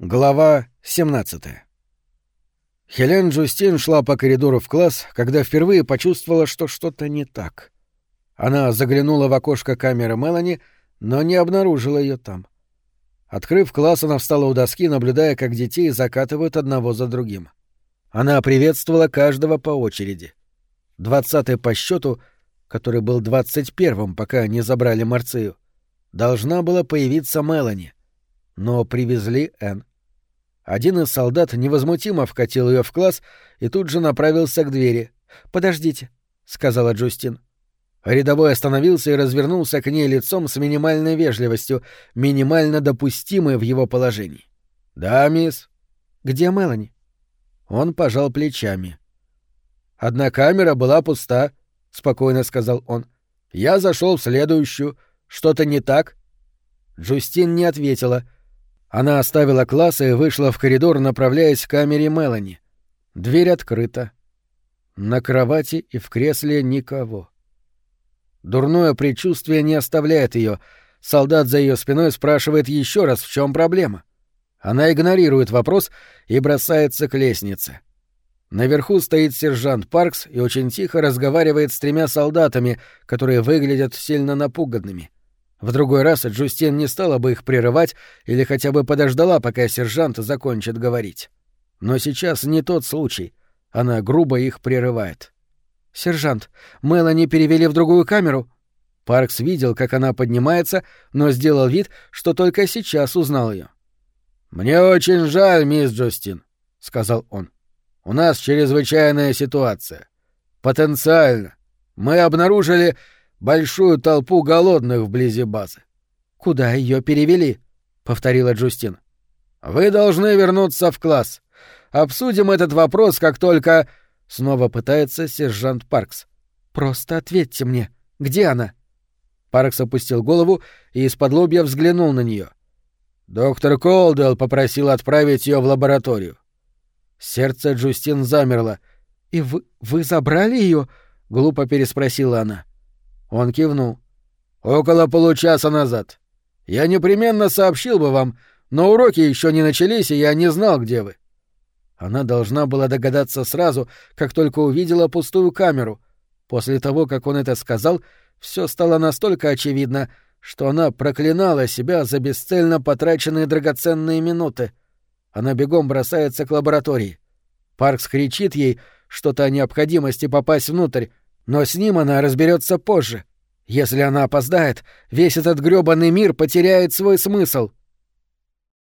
Глава 17 Хелен Джустин шла по коридору в класс, когда впервые почувствовала, что что-то не так. Она заглянула в окошко камеры Мелани, но не обнаружила ее там. Открыв класс, она встала у доски, наблюдая, как детей закатывают одного за другим. Она приветствовала каждого по очереди. Двадцатый по счету, который был двадцать первым, пока не забрали Марцию, должна была появиться Мелани. Но привезли Энн. Один из солдат невозмутимо вкатил ее в класс и тут же направился к двери. «Подождите», — сказала Джустин. Рядовой остановился и развернулся к ней лицом с минимальной вежливостью, минимально допустимой в его положении. «Да, мисс». «Где Мелани?» Он пожал плечами. «Одна камера была пуста», — спокойно сказал он. «Я зашел в следующую. Что-то не так?» Джустин не ответила — она оставила класс и вышла в коридор, направляясь к камере Мелани. Дверь открыта. На кровати и в кресле никого. Дурное предчувствие не оставляет ее. Солдат за ее спиной спрашивает еще раз, в чем проблема. Она игнорирует вопрос и бросается к лестнице. Наверху стоит сержант Паркс и очень тихо разговаривает с тремя солдатами, которые выглядят сильно напуганными. В другой раз Джустин не стала бы их прерывать или хотя бы подождала, пока сержант закончит говорить. Но сейчас не тот случай. Она грубо их прерывает. «Сержант, Мелани перевели в другую камеру?» Паркс видел, как она поднимается, но сделал вид, что только сейчас узнал ее. «Мне очень жаль, мисс Джустин», — сказал он. «У нас чрезвычайная ситуация. Потенциально. Мы обнаружили большую толпу голодных вблизи базы. Куда ее перевели? повторила Джустин. Вы должны вернуться в класс. Обсудим этот вопрос, как только снова пытается сержант Паркс. Просто ответьте мне, где она? Паркс опустил голову и из-под лобья взглянул на нее. Доктор Колдуэлл попросил отправить ее в лабораторию. Сердце Джустин замерло. И вы вы забрали ее? глупо переспросила она. Он кивнул. «Около получаса назад. Я непременно сообщил бы вам, но уроки еще не начались, и я не знал, где вы». Она должна была догадаться сразу, как только увидела пустую камеру. После того, как он это сказал, все стало настолько очевидно, что она проклинала себя за бесцельно потраченные драгоценные минуты. Она бегом бросается к лаборатории. Паркс кричит ей что-то о необходимости попасть внутрь, но с ним она разберется позже. Если она опоздает, весь этот грёбаный мир потеряет свой смысл.